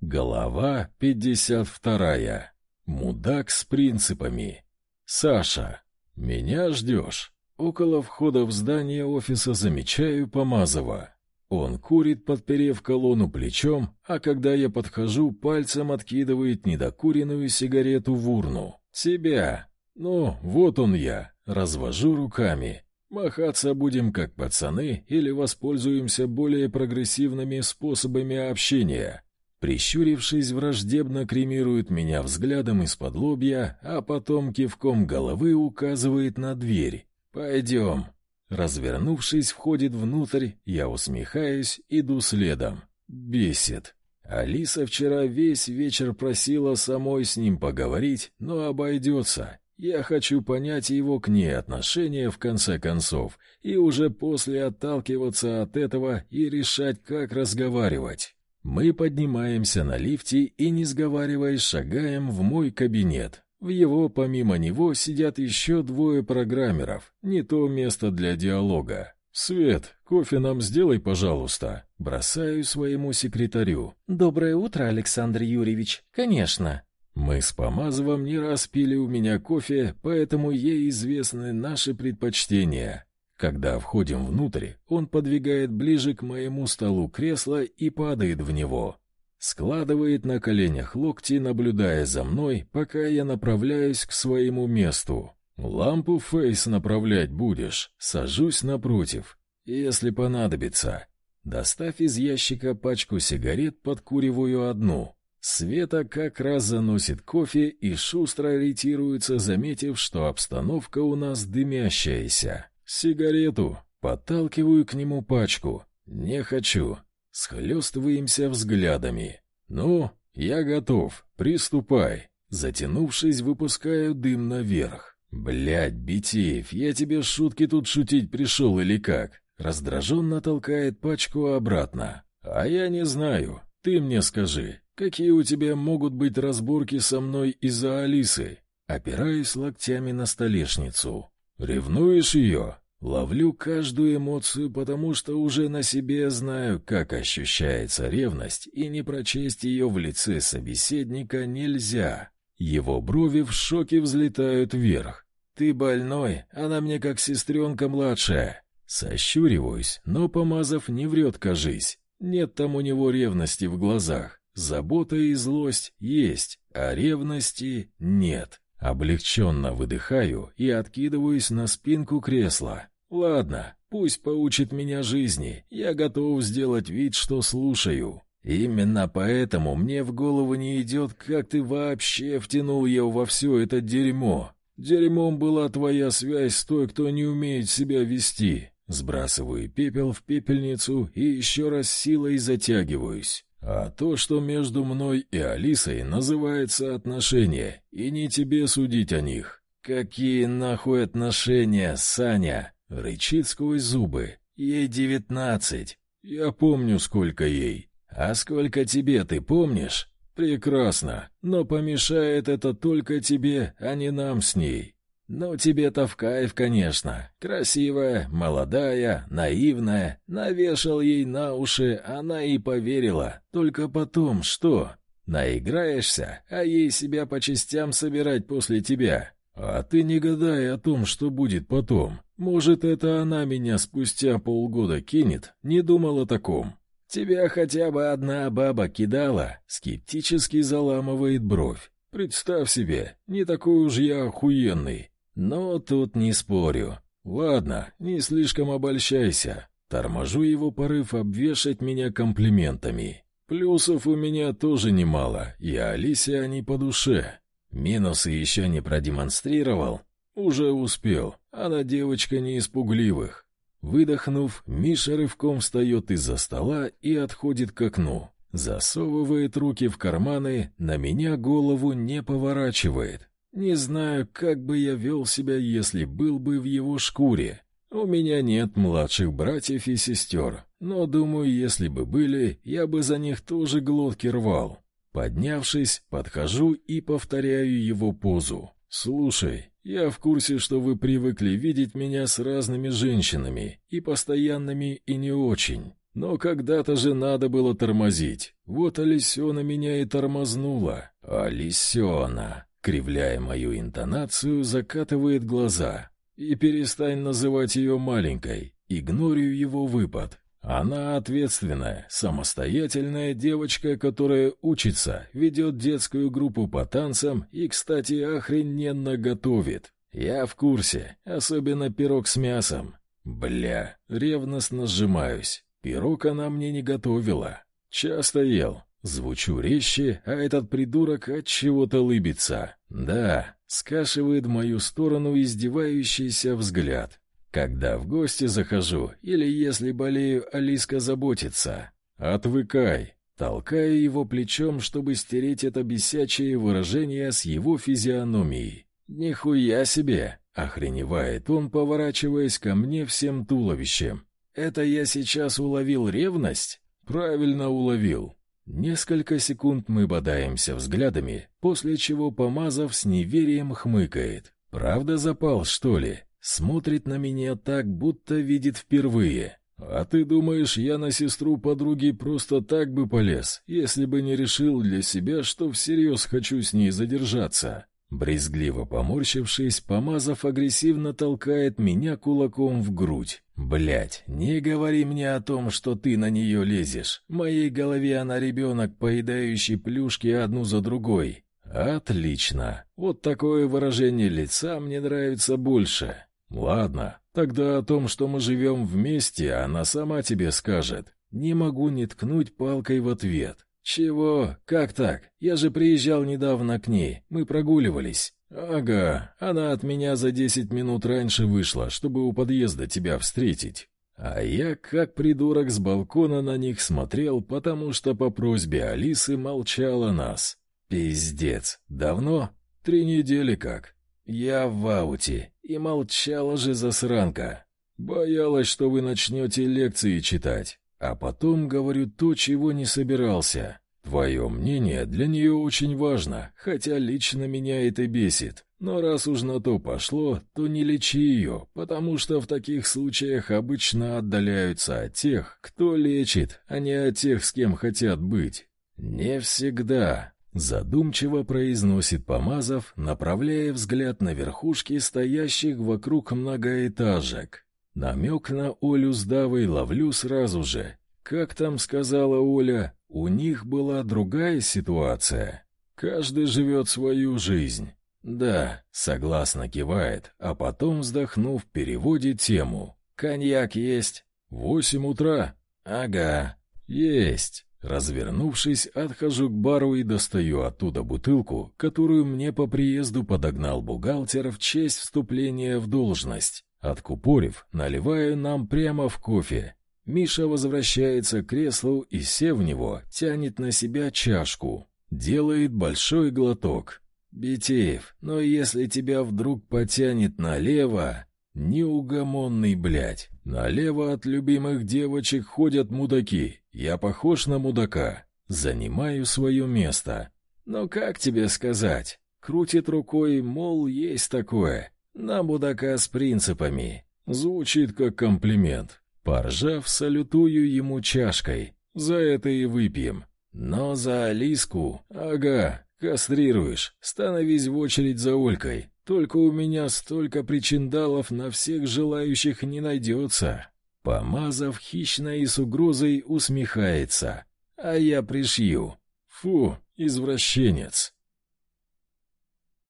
Голова 52. Мудак с принципами. Саша, меня ждешь? Около входа в здание офиса замечаю Помазова. Он курит, подперев колонну плечом, а когда я подхожу, пальцем откидывает недокуренную сигарету в урну. Себя. Ну, вот он я. Развожу руками. Махаться будем как пацаны или воспользуемся более прогрессивными способами общения. Прищурившись, враждебно кремирует меня взглядом из-под лобья, а потом кивком головы указывает на дверь. «Пойдем». Развернувшись, входит внутрь, я усмехаюсь, иду следом. Бесит. Алиса вчера весь вечер просила самой с ним поговорить, но обойдется. Я хочу понять его к ней отношение в конце концов, и уже после отталкиваться от этого и решать, как разговаривать. Мы поднимаемся на лифте и, не сговариваясь, шагаем в мой кабинет. В его, помимо него, сидят еще двое программеров. Не то место для диалога. «Свет, кофе нам сделай, пожалуйста». Бросаю своему секретарю. «Доброе утро, Александр Юрьевич. Конечно». Мы с Помазовым не раз пили у меня кофе, поэтому ей известны наши предпочтения. Когда входим внутрь, он подвигает ближе к моему столу кресло и падает в него. Складывает на коленях локти, наблюдая за мной, пока я направляюсь к своему месту. Лампу фейс направлять будешь. Сажусь напротив. Если понадобится. Достав из ящика пачку сигарет, подкуриваю одну. Света как раз заносит кофе и шустро ориентируется, заметив, что обстановка у нас дымящаяся. Сигарету. Подталкиваю к нему пачку. Не хочу. Схлестываемся взглядами. «Ну, я готов. Приступай». Затянувшись, выпускаю дым наверх. «Блядь, Битеев, я тебе шутки тут шутить пришел или как?» Раздраженно толкает пачку обратно. «А я не знаю. Ты мне скажи, какие у тебя могут быть разборки со мной из-за Алисы?» Опираюсь локтями на столешницу. «Ревнуешь ее?» Ловлю каждую эмоцию, потому что уже на себе знаю, как ощущается ревность, и не прочесть ее в лице собеседника нельзя. Его брови в шоке взлетают вверх. «Ты больной, она мне как сестренка младшая». Сощуриваюсь, но Помазов не врет, кажись. Нет там у него ревности в глазах. Забота и злость есть, а ревности нет. Облегченно выдыхаю и откидываюсь на спинку кресла. Ладно, пусть поучит меня жизни, я готов сделать вид, что слушаю. Именно поэтому мне в голову не идет, как ты вообще втянул ее во все это дерьмо. Дерьмом была твоя связь с той, кто не умеет себя вести. Сбрасываю пепел в пепельницу и еще раз силой затягиваюсь. А то, что между мной и Алисой называется отношения, и не тебе судить о них. Какие нахуй отношения, Саня? Рычит сквозь зубы. Ей девятнадцать. Я помню, сколько ей. А сколько тебе, ты помнишь? Прекрасно. Но помешает это только тебе, а не нам с ней. Ну, тебе-то в кайф, конечно. Красивая, молодая, наивная. Навешал ей на уши, она и поверила. Только потом что? Наиграешься, а ей себя по частям собирать после тебя. А ты не гадай о том, что будет потом. Может, это она меня спустя полгода кинет, не думал о таком. Тебя хотя бы одна баба кидала, скептически заламывает бровь. Представь себе, не такой уж я охуенный. Но тут не спорю. Ладно, не слишком обольщайся. Торможу его порыв обвешать меня комплиментами. Плюсов у меня тоже немало, и Алисе они по душе. Минусы еще не продемонстрировал. Уже успел. Она девочка не из пугливых. Выдохнув, Миша рывком встает из-за стола и отходит к окну. Засовывает руки в карманы, на меня голову не поворачивает. Не знаю, как бы я вел себя, если был бы в его шкуре. У меня нет младших братьев и сестер, но, думаю, если бы были, я бы за них тоже глотки рвал. Поднявшись, подхожу и повторяю его позу. «Слушай, я в курсе, что вы привыкли видеть меня с разными женщинами, и постоянными, и не очень. Но когда-то же надо было тормозить. Вот Алисена меня и тормознула. Алисена, кривляя мою интонацию, закатывает глаза. И перестань называть ее маленькой. Игнорию его выпад. Она ответственная, самостоятельная девочка, которая учится, ведет детскую группу по танцам и, кстати, охрененно готовит. Я в курсе, особенно пирог с мясом. Бля, ревностно сжимаюсь. Пирог она мне не готовила. Часто ел. Звучу резче, а этот придурок от чего-то лыбится. Да, скашивает в мою сторону издевающийся взгляд. Когда в гости захожу или если болею, Алиска заботится. Отвыкай. Толкаю его плечом, чтобы стереть это бесячее выражение с его физиономией. Нихуя себе, охреневает он, поворачиваясь ко мне всем туловищем. Это я сейчас уловил ревность? Правильно уловил. Несколько секунд мы бодаемся взглядами, после чего Помазов с неверием хмыкает. Правда запал, что ли? Смотрит на меня так, будто видит впервые. А ты думаешь, я на сестру подруги просто так бы полез, если бы не решил для себя, что всерьез хочу с ней задержаться? Брезгливо поморщившись, Помазов агрессивно толкает меня кулаком в грудь. Блять, не говори мне о том, что ты на нее лезешь. В моей голове она ребенок, поедающий плюшки одну за другой. Отлично. Вот такое выражение лица мне нравится больше. Ладно, тогда о том, что мы живем вместе, она сама тебе скажет. Не могу не ткнуть палкой в ответ. «Чего? Как так? Я же приезжал недавно к ней. Мы прогуливались». «Ага, она от меня за десять минут раньше вышла, чтобы у подъезда тебя встретить». А я, как придурок, с балкона на них смотрел, потому что по просьбе Алисы молчала нас. Пиздец. Давно? Три недели как. Я в ауте. И молчала же засранка. Боялась, что вы начнете лекции читать. А потом говорю то, чего не собирался. Твое мнение для нее очень важно, хотя лично меня это бесит. Но раз уж на то пошло, то не лечи ее, потому что в таких случаях обычно отдаляются от тех, кто лечит, а не от тех, с кем хотят быть. Не всегда. Задумчиво произносит Помазов, направляя взгляд на верхушки стоящих вокруг многоэтажек. Намек на Олю с Давой ловлю сразу же. Как там сказала Оля, у них была другая ситуация. Каждый живет свою жизнь. Да, согласно кивает, а потом, вздохнув, переводит тему. Коньяк есть? Восемь утра? Ага, есть. Развернувшись, отхожу к бару и достаю оттуда бутылку, которую мне по приезду подогнал бухгалтер в честь вступления в должность. Откупорив, наливаю нам прямо в кофе. Миша возвращается к креслу и, сев в него, тянет на себя чашку. Делает большой глоток. «Битеев, но если тебя вдруг потянет налево...» «Неугомонный, блядь! Налево от любимых девочек ходят мудаки. Я похож на мудака. Занимаю свое место. Но как тебе сказать?» Крутит рукой, мол, есть такое. На мудака с принципами. Звучит как комплимент. Поржав, салютую ему чашкой. За это и выпьем. Но за Алиску... Ага, кастрируешь. Становись в очередь за Олькой. Только у меня столько причиндалов на всех желающих не найдется. Помазав хищно и с угрозой, усмехается. А я пришью. Фу, извращенец.